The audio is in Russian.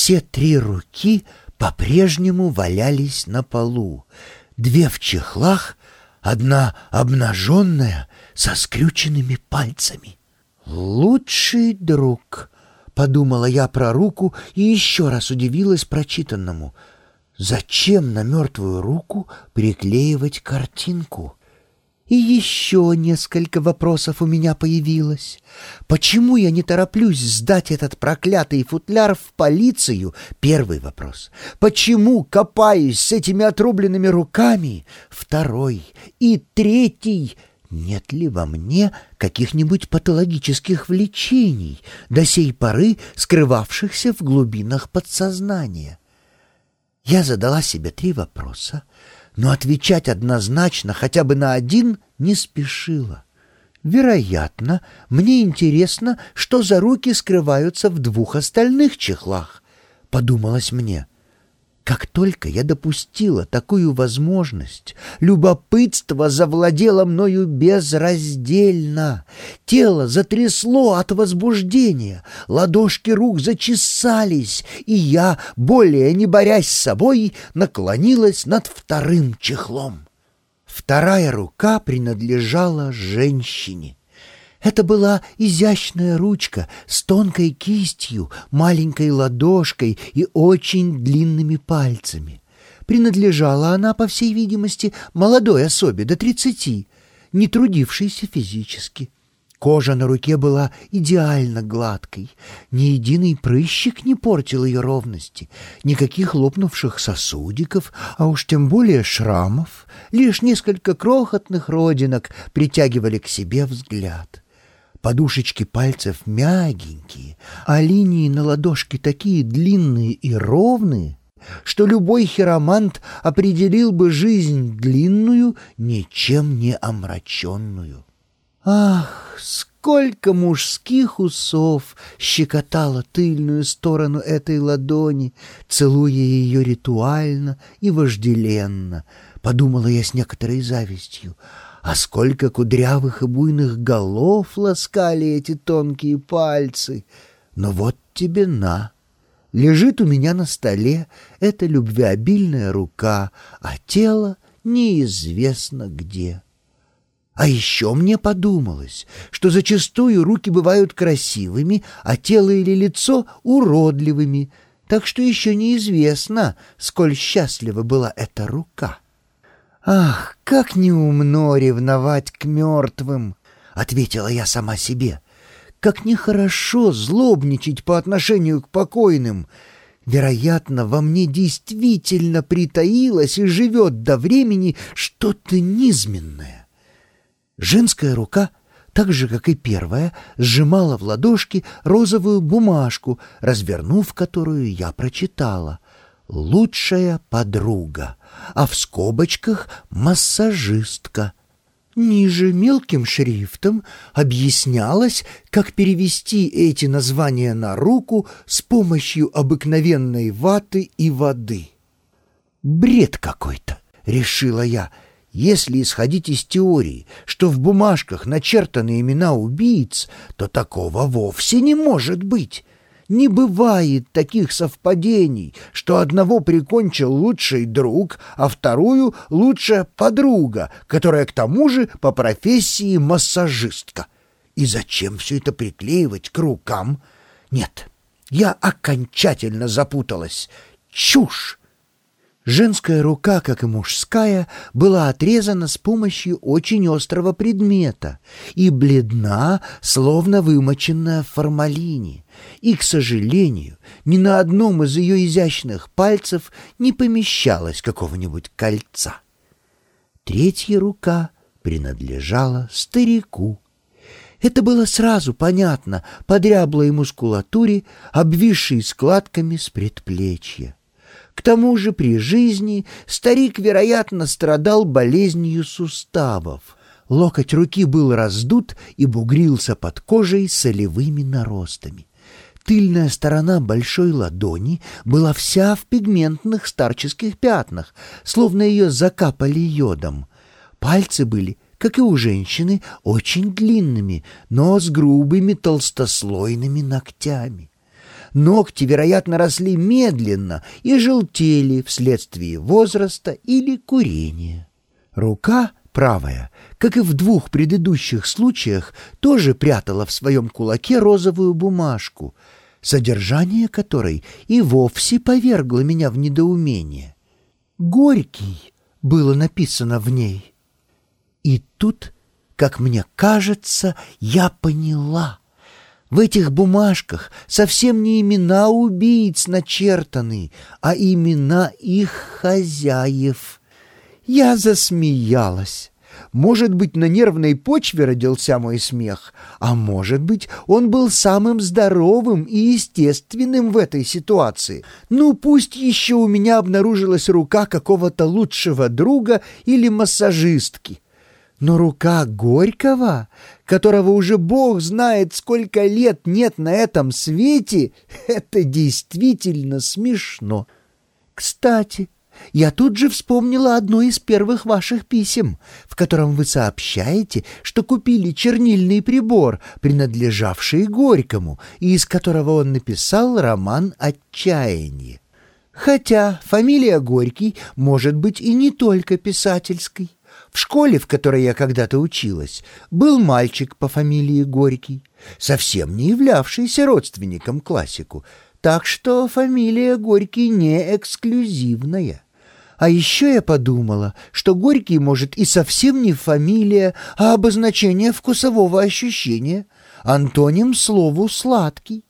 Все три руки по-прежнему валялись на полу. Две в чехлах, одна обнаженная, со скрюченными пальцами. «Лучший друг», — подумала я про руку и еще раз удивилась прочитанному. «Зачем на мертвую руку приклеивать картинку?» И еще несколько вопросов у меня появилось. Почему я не тороплюсь сдать этот проклятый футляр в полицию? Первый вопрос. Почему копаюсь с этими отрубленными руками? Второй. И третий. Нет ли во мне каких-нибудь патологических влечений, до сей поры скрывавшихся в глубинах подсознания? Я задала себе три вопроса — но отвечать однозначно хотя бы на один не спешила. Вероятно, мне интересно, что за руки скрываются в двух остальных чехлах, подумалось мне. Как только я допустила такую возможность, любопытство завладело мною безраздельно. Тело затрясло от возбуждения, ладошки рук зачесались, и я, более не борясь с собой, наклонилась над вторым чехлом. Вторая рука принадлежала женщине. Это была изящная ручка с тонкой кистью, маленькой ладошкой и очень длинными пальцами. Принадлежала она, по всей видимости, молодой особе до тридцати, не трудившейся физически. Кожа на руке была идеально гладкой. Ни единый прыщик не портил ее ровности, никаких лопнувших сосудиков, а уж тем более шрамов. Лишь несколько крохотных родинок притягивали к себе взгляд. Подушечки пальцев мягенькие, а линии на ладошке такие длинные и ровные, что любой хиромант определил бы жизнь длинную, ничем не омраченную. Ах, сколько мужских усов щекотало тыльную сторону этой ладони, целуя ее ритуально и вожделенно, подумала я с некоторой завистью — а сколько кудрявых и буйных голов ласкали эти тонкие пальцы. Но вот тебе на. Лежит у меня на столе эта любвеобильная рука, а тело неизвестно где. А еще мне подумалось, что зачастую руки бывают красивыми, а тело или лицо уродливыми, так что еще неизвестно, сколь счастлива была эта рука. «Ах, как неумно ревновать к мертвым!» — ответила я сама себе. «Как нехорошо злобничать по отношению к покойным!» Вероятно, во мне действительно притаилось и живет до времени что-то низменное. Женская рука, так же, как и первая, сжимала в ладошке розовую бумажку, развернув которую я прочитала — лучшая подруга, а в скобочках массажистка. Ниже мелким шрифтом объяснялось, как перевести эти названия на руку с помощью обыкновенной ваты и воды. «Бред какой-то», — решила я, — «если исходить из теории, что в бумажках начертаны имена убийц, то такого вовсе не может быть». Не бывает таких совпадений, что одного прикончил лучший друг, а вторую — лучшая подруга, которая к тому же по профессии массажистка. И зачем все это приклеивать к рукам? Нет, я окончательно запуталась. Чушь! Женская рука, как и мужская, была отрезана с помощью очень острого предмета и бледна, словно вымоченная в формалине. И, к сожалению, ни на одном из ее изящных пальцев не помещалось какого-нибудь кольца. Третья рука принадлежала старику. Это было сразу понятно по дряблой мускулатуре, обвисшей складками с предплечья. К тому же при жизни старик, вероятно, страдал болезнью суставов. Локоть руки был раздут и бугрился под кожей солевыми наростами. Тыльная сторона большой ладони была вся в пигментных старческих пятнах, словно ее закапали йодом. Пальцы были, как и у женщины, очень длинными, но с грубыми толстослойными ногтями. Ногти, вероятно, росли медленно и желтели вследствие возраста или курения. Рука правая, как и в двух предыдущих случаях, тоже прятала в своем кулаке розовую бумажку, содержание которой и вовсе повергло меня в недоумение. «Горький» было написано в ней. И тут, как мне кажется, я поняла. В этих бумажках совсем не имена убийц начертаны, а имена их хозяев. Я засмеялась. Может быть, на нервной почве родился мой смех, а может быть, он был самым здоровым и естественным в этой ситуации. Ну, пусть еще у меня обнаружилась рука какого-то лучшего друга или массажистки. Но рука Горького, которого уже Бог знает, сколько лет нет на этом свете, это действительно смешно. Кстати, я тут же вспомнила одно из первых ваших писем, в котором вы сообщаете, что купили чернильный прибор, принадлежавший Горькому, и из которого он написал роман «Отчаяние». Хотя фамилия Горький может быть и не только писательской. В школе, в которой я когда-то училась, был мальчик по фамилии Горький, совсем не являвшийся родственником классику, так что фамилия Горький не эксклюзивная. А еще я подумала, что Горький может и совсем не фамилия, а обозначение вкусового ощущения, антоним слову «сладкий».